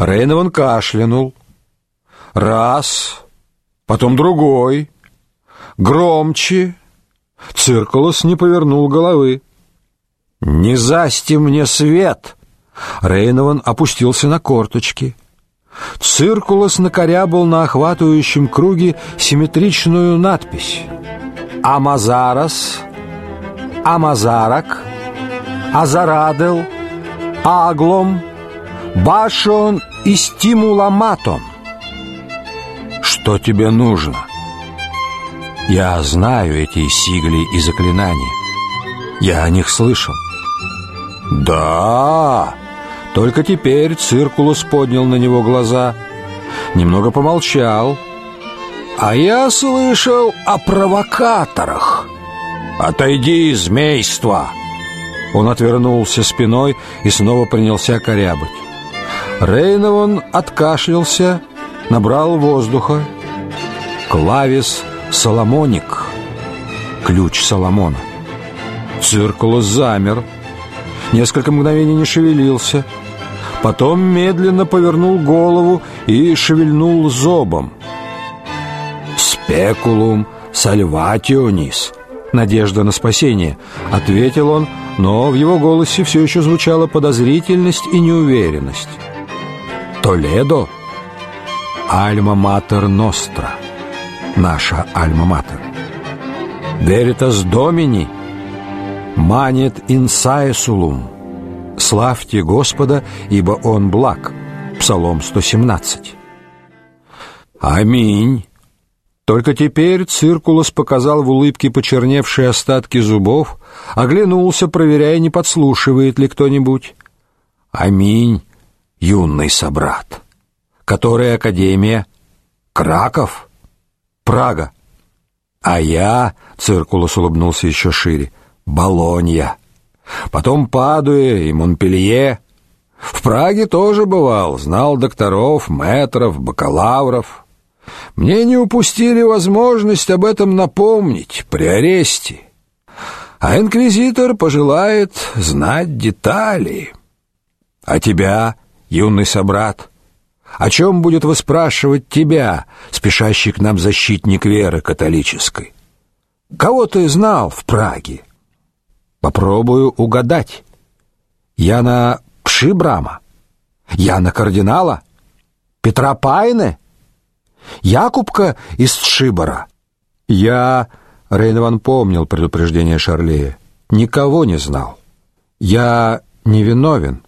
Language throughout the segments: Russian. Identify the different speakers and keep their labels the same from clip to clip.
Speaker 1: Рейневан кашлянул. Раз, потом другой, громче. Циркулос не повернул головы. «Не засти мне свет!» Рейневан опустился на корточки. Циркулос накорябал на охватывающем круге симметричную надпись «Амазарас», «Амазарак», «Азарадел», «Аглом», «Башон» и «Стимуламатон». «Что тебе нужно?» «Я знаю эти сигли и заклинания. Я о них слышал». «Да!» Только теперь Циркулус поднял на него глаза, немного помолчал. «А я слышал о провокаторах!» «Отойди, змейство!» Он отвернулся спиной и снова принялся корябать. Рейневан откашлялся, набрал воздуха. Clavis Salomonis. Ключ Соломона. Циркулус замер. Несколько мгновений не шевелился. Потом медленно повернул голову и шевельнул зобом. «Спекулум сальватионис» «Надежда на спасение», — ответил он, но в его голосе все еще звучала подозрительность и неуверенность. «Толедо? Альма-матер ностра, наша альма-матер. Веритас домини, манит инсаесулум, славьте Господа, ибо Он благ». Псалом 117. «Аминь». Только теперь Циркулос показал в улыбке почерневшие остатки зубов, оглянулся, проверяя, не подслушивает ли кто-нибудь. «Аминь, юный собрат. Которая академия? Краков? Прага? А я, — Циркулос улыбнулся еще шире, — Болонья. Потом Падуя и Монпелье. В Праге тоже бывал, знал докторов, мэтров, бакалавров». Мне не упустили возможность об этом напомнить при аресте. А инквизитор пожелает знать детали. А тебя, юный собрат, о чем будет выспрашивать тебя, спешащий к нам защитник веры католической? Кого ты знал в Праге? Попробую угадать. Яна Пшибрама? Яна Кардинала? Петра Пайне? Якубка из Шибора. Я, Рейнован помнил предупреждение Шарлея, никого не знал. Я невиновен.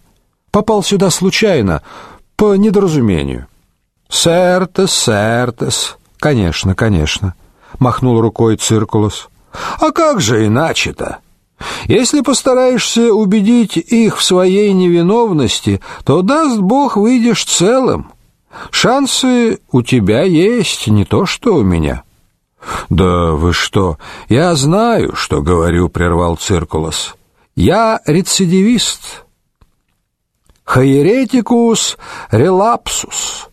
Speaker 1: Попал сюда случайно, по недоразумению. Сертес, сертес. Конечно, конечно, махнул рукой Циркулос. А как же иначе-то? Если постараешься убедить их в своей невиновности, то даст Бог выйдешь целым. Шансы у тебя есть, не то что у меня. Да вы что? Я знаю, что говорю, прервал Циркулос. Я рецидивист. Haereticus relapsus.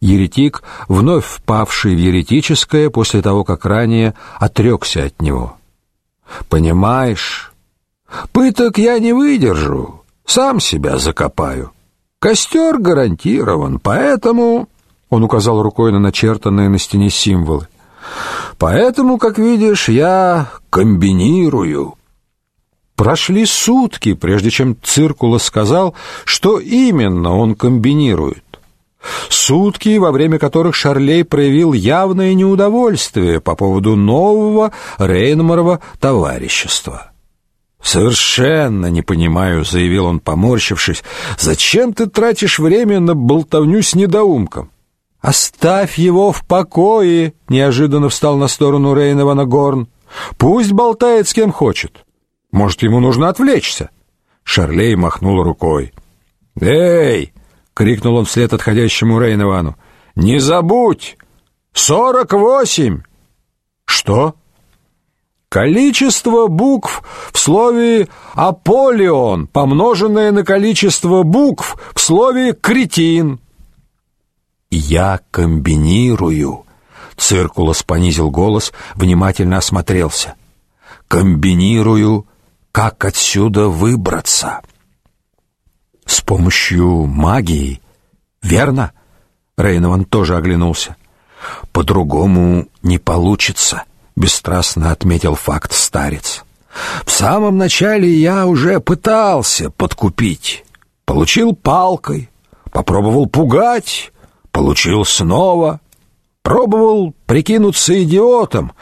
Speaker 1: Еретик, вновь впавший в еретическое после того, как ранее отрекся от него. Понимаешь? Пыток я не выдержу, сам себя закопаю. Костер гарантирован, поэтому...» Он указал рукой на начертанные на стене символы. «Поэтому, как видишь, я комбинирую». Прошли сутки, прежде чем Циркула сказал, что именно он комбинирует. Сутки, во время которых Шарлей проявил явное неудовольствие по поводу нового Рейнмарова товарищества. «Совершенно не понимаю», — заявил он, поморщившись. «Зачем ты тратишь время на болтовню с недоумком?» «Оставь его в покое!» — неожиданно встал на сторону Рейнова Горн. «Пусть болтает с кем хочет. Может, ему нужно отвлечься?» Шарлей махнул рукой. «Эй!» — крикнул он вслед отходящему Рейневану. «Не забудь! Сорок восемь!» «Что?» Количество букв в слове «Аполлион», помноженное на количество букв в слове «кретин». «Я комбинирую», — Циркулос понизил голос, внимательно осмотрелся. «Комбинирую, как отсюда выбраться». «С помощью магии Верно? Рейнован тоже оглянулся. По-другому не получится, бесстрастно отметил факт старец. В самом начале я уже пытался подкупить. Получил палкой, попробовал пугать, получил снова. Пробовал прикинуться идиотом,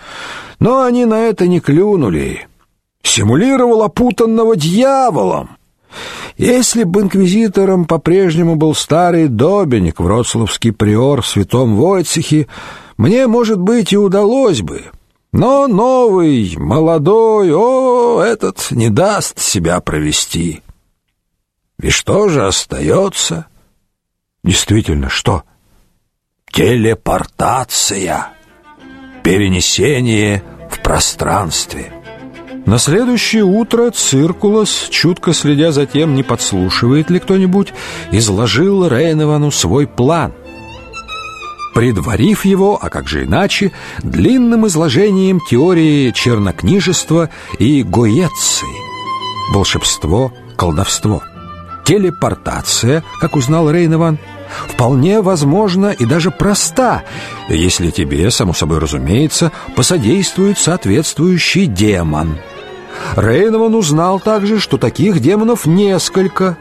Speaker 1: но они на это не клюнули. Симулировал опутанного дьяволом. Если бы инквизитором по-прежнему был старый Добиник, вроцлавский приор в святом Войцехе, мне, может быть, и удалось бы. Но новый, молодой, о, этот не даст себя провести. И что же остается? Действительно, что? Телепортация. Перенесение в пространстве. На следующее утро Циркулос, чутко следя за тем, не подслушивает ли кто-нибудь, изложил Рейневану свой план. Предварив его, а как же иначе, длинным изложением теории чернокнижества и гоеции. Волшебство, колдовство. Телепортация, как узнал Рейнован, вполне возможна и даже проста, если тебе, само собой разумеется, посодействует соответствующий демон. Рейнован узнал также, что таких демонов несколько.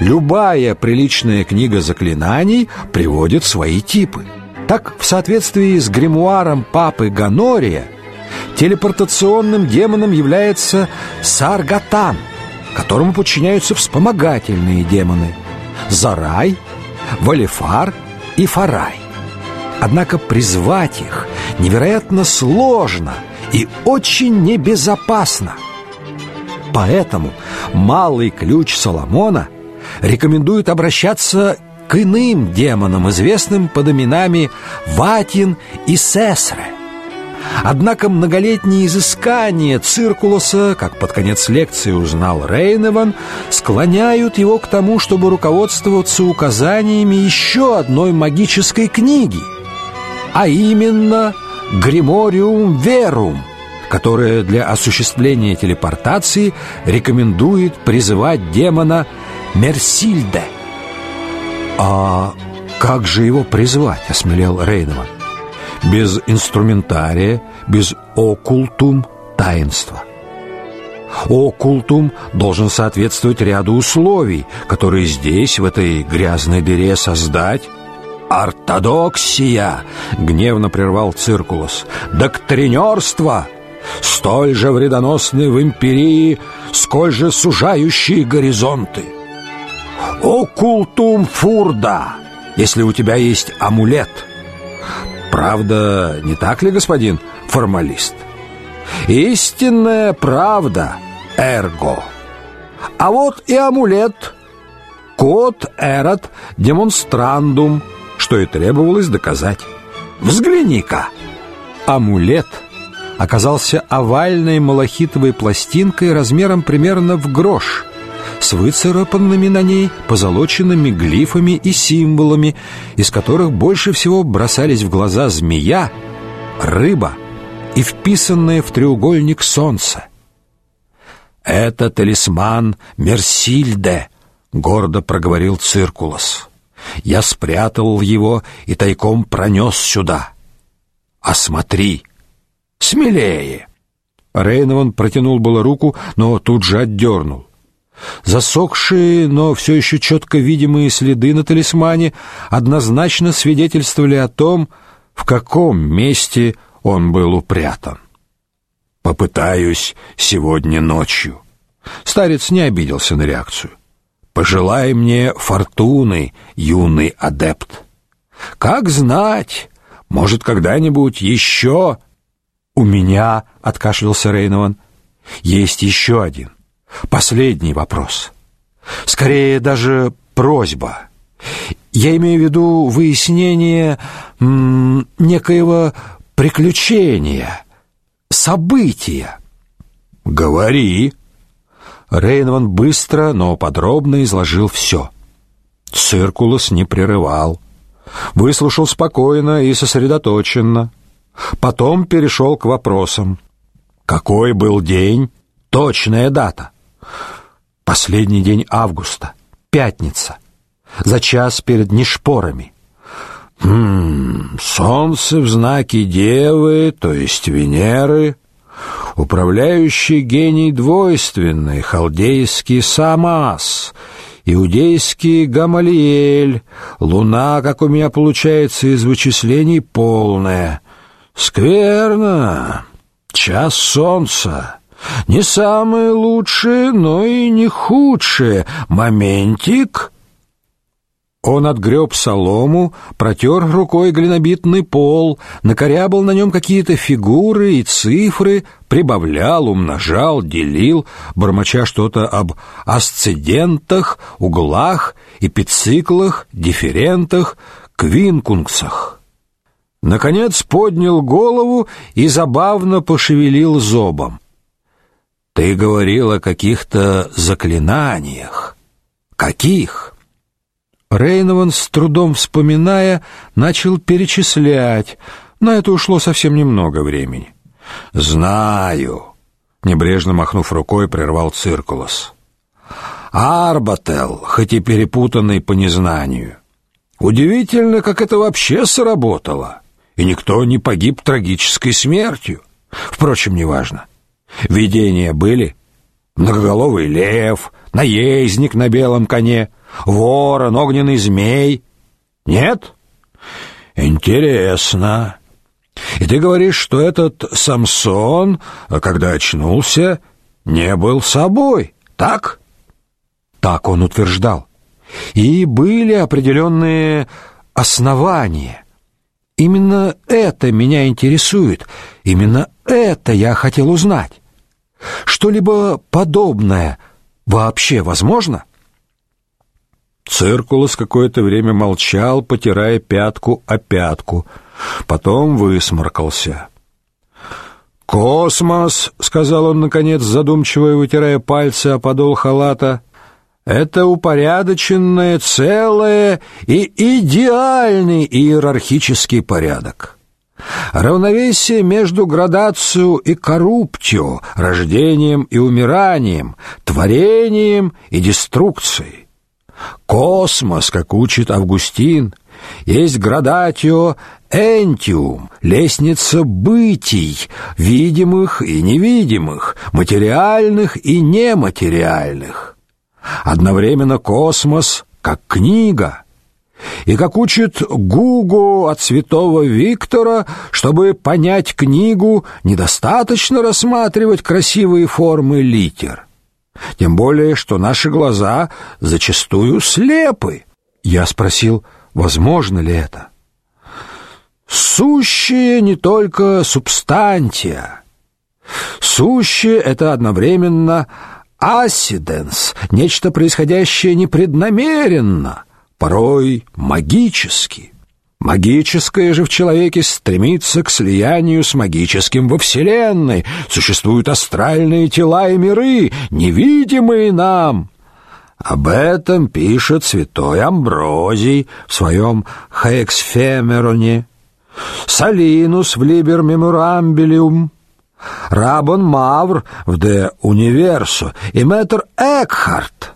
Speaker 1: Любая приличная книга заклинаний приводит свои типы. Так, в соответствии с гримуаром папы Ганория, телепортационным демоном является Саргатан, которому подчиняются вспомогательные демоны – Зарай – Валифар и Фарай. Однако призвать их невероятно сложно и очень небезопасно. Поэтому малый ключ Соломона рекомендует обращаться к иным демонам, известным под именами Ватин и Сесре. Однако многолетние изыскания Циркулоса, как под конец лекции узнал Рейневан, склоняют его к тому, чтобы руководствоваться указаниями еще одной магической книги, а именно «Grimorium Verum», которая для осуществления телепортации рекомендует призывать демона Мерсильде. «А как же его призвать?» — осмелел Рейневан без инструментария, без occultum таинства. Occultum должен соответствовать ряду условий, которые здесь, в этой грязной дыре, создать. «Ортодоксия!» — гневно прервал Циркулос. «Доктринерство!» Столь же вредоносное в эмпирии, сколь же сужающее горизонты. Оккультум фурда, если у тебя есть амулет — Правда, не так ли, господин формалист? Истинная правда, эрго. А вот и амулет. Код эрот демонстрандум, что и требовалось доказать. Взгляни-ка. Амулет оказался овальной малахитовой пластинкой размером примерно в грош – с выцарапанными на ней позолоченными глифами и символами, из которых больше всего бросались в глаза змея, рыба и вписанное в треугольник солнце. «Это талисман Мерсильде», — гордо проговорил Циркулос. «Я спрятал его и тайком пронес сюда. Осмотри, смелее!» Рейнован протянул было руку, но тут же отдернул. Засохшие, но все еще четко видимые следы на талисмане однозначно свидетельствовали о том, в каком месте он был упрятан. «Попытаюсь сегодня ночью». Старец не обиделся на реакцию. «Пожелай мне фортуны, юный адепт. Как знать, может, когда-нибудь еще...» «У меня», — откашлялся Рейнован, — «есть еще один. Последний вопрос. Скорее даже просьба. Я имею в виду выяснение м, некоего приключения, события. Говори. Рейнван быстро, но подробно изложил все. Циркулос не прерывал. Выслушал спокойно и сосредоточенно. Потом перешел к вопросам. Какой был день? Точная дата. Последний день августа, пятница. за час перед нешпорами.
Speaker 2: Хм, солнце в знаке Девы, то есть Венеры, управляющий гений двойственный, халдейский Самас, иудейский Гамалиэль, луна, как у меня получается из вычислений, полная. Скверно. Час солнца. Не самое лучшее, но и не худшее. Моментик —
Speaker 1: он отгреб солому, протер рукой глинобитный пол, накорябал на нем какие-то фигуры и цифры, прибавлял, умножал, делил, бормоча что-то об асцендентах, углах, эпициклах, дифферентах, квинкунксах. Наконец поднял голову и забавно пошевелил зобом. «Ты говорил о каких-то заклинаниях. Каких?» Рейнован, с трудом вспоминая, начал перечислять. На это ушло совсем немного времени.
Speaker 2: «Знаю», — небрежно махнув рукой, прервал Циркулос. «Арбател, хоть и перепутанный по незнанию. Удивительно, как это вообще сработало, и никто не погиб трагической смертью. Впрочем, неважно. Видения были? Многоголовый лев, наездник на белом коне — ворон, огненный змей. Нет? Интересно. И ты говоришь, что этот Самсон, когда очнулся, не был собой, так?
Speaker 1: Так он утверждал. И были определенные основания. Именно это меня интересует. Именно это я хотел узнать. Что-либо подобное вообще возможно?
Speaker 2: Циркулос какое-то время молчал, потирая пятку о пятку. Потом высморкался. «Космос», — сказал он, наконец, задумчиво и вытирая пальцы о подол халата, — «это упорядоченное целое и идеальный иерархический порядок». Равновесие между градацией и коррупцией, рождением и умиранием, творением и деструкцией. Космос, как учит Августин, есть градатио энтиум, лестница бытий, видимых и невидимых, материальных и нематериальных. Одновременно космос как книга. И как учит Гугу от святого Виктора, чтобы понять книгу, недостаточно рассматривать красивые формы литер. Тем более, что наши глаза зачастую слепы. Я спросил, возможно ли это. Сущее не только субстантия. Сущее — это одновременно асиденс, нечто происходящее непреднамеренно, порой магически. Магическое же в человеке стремится к слиянию с магическим во Вселенной. Существуют астральные тела и миры, невидимые нам. Об этом пишет святой Амброзий в своем Хексфемероне, Салинус в Либер Меморамбилиум, Рабон Мавр в Де Универсо и мэтр Экхарт.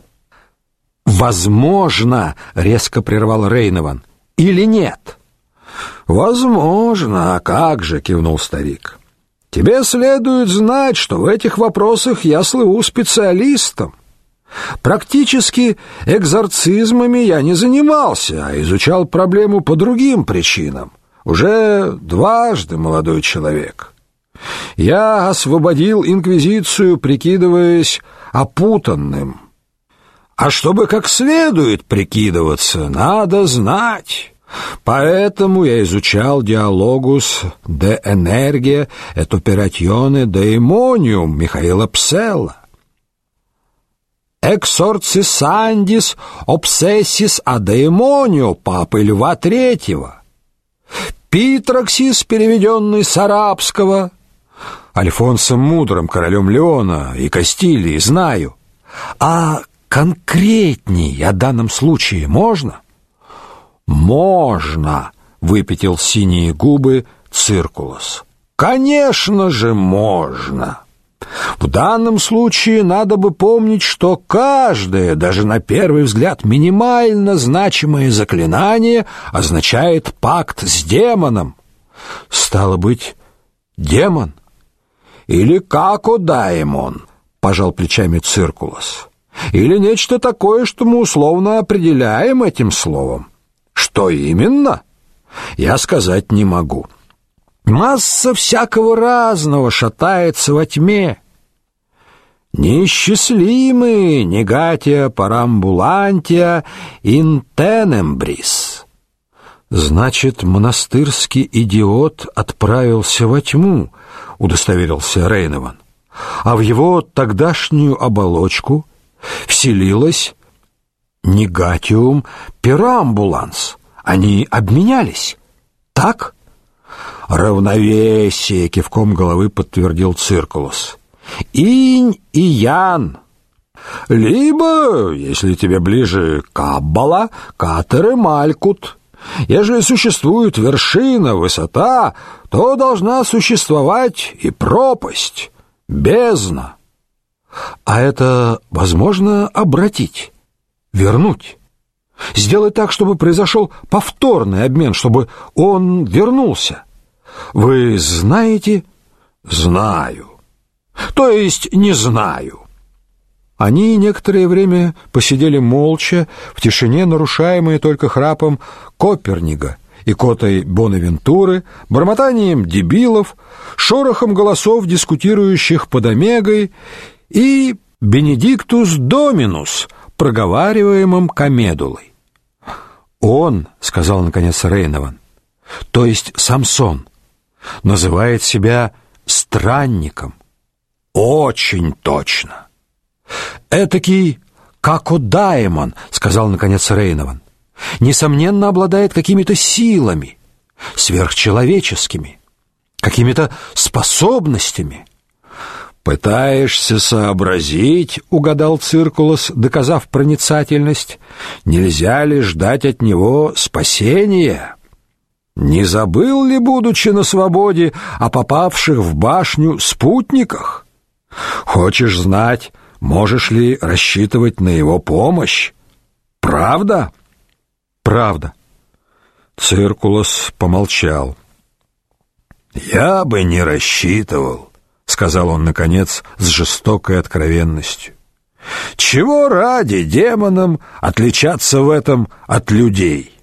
Speaker 2: «Возможно», — резко прервал Рейнован, — или нет? Возможно, а как же, кивнул старик. Тебе следует знать, что в этих вопросах я слыву специалистом. Практически экзорцизмами я не занимался, а изучал проблему по другим причинам. Уже дважды, молодой человек. Я освободил инквизицию, прикидываясь опутанным. А чтобы как следует прикидываться, надо знать. Поэтому я изучал диалогус de energia et operatione daemonium Михаила Пселла. Exorcisandis obsessis a daemonio Папы Льва Третьего. Пикатрикс, переведенный с арабского, Альфонсом Мудрым, королем Леона и Кастилии, знаю. А конкретней о данном случае можно? Можно, выпятил синие губы Циркулос. Конечно же, можно. В данном случае надо бы помнить, что каждое, даже на первый взгляд минимально значимое заклинание означает пакт с демоном. Стало быть, демон или cacodaemon, пожал плечами Циркулос. Или нечто такое, что мы условно определяем этим словом. Что именно? Я сказать не могу. Масса всякого разного шатается во тьме. Неисчислимые негатия парамбулантия интенембрис. Значит, монастырский идиот отправился во тьму, удостоверился Рейнован. А в его тогдашнюю оболочку вселилась негатиум перамбуланс. Они обменялись. Так? Равновесие, кивком головы подтвердил Циркулус. Инь и Ян. Либо, если тебе ближе Каббала, Катер и Малькут. Ежели существует вершина, высота, то должна существовать и пропасть, бездна. А это возможно обратить, вернуть. Сделать так, чтобы произошел повторный обмен, чтобы он вернулся. Вы знаете? Знаю. То есть не знаю. Они некоторое время посидели молча, в тишине, нарушаемой только храпом Копернига и котой Бонавентуры, бормотанием дебилов, шорохом голосов, дискутирующих под омегой, и Бенедиктус Доминус, проговариваемым комедулой. «Он», — сказал наконец Рейнован, — «то есть Самсон, называет себя странником, очень точно. Этакий Какодаемон, сказал наконец Рейнован. Несомненно, обладает какими-то силами, сверхчеловеческими, какими-то способностями. Пытаешься сообразить, угадал Циркулос, доказав проницательность, нельзя ли ждать от него спасения? Не забыл ли, будучи на свободе, о попавших в башню спутниках? Хочешь знать, можешь ли рассчитывать на его помощь? Правда? Правда. Циркулос помолчал. Я бы не рассчитывал, сказал он наконец с жестокой откровенностью. Чего ради демонам отличаться в этом от людей?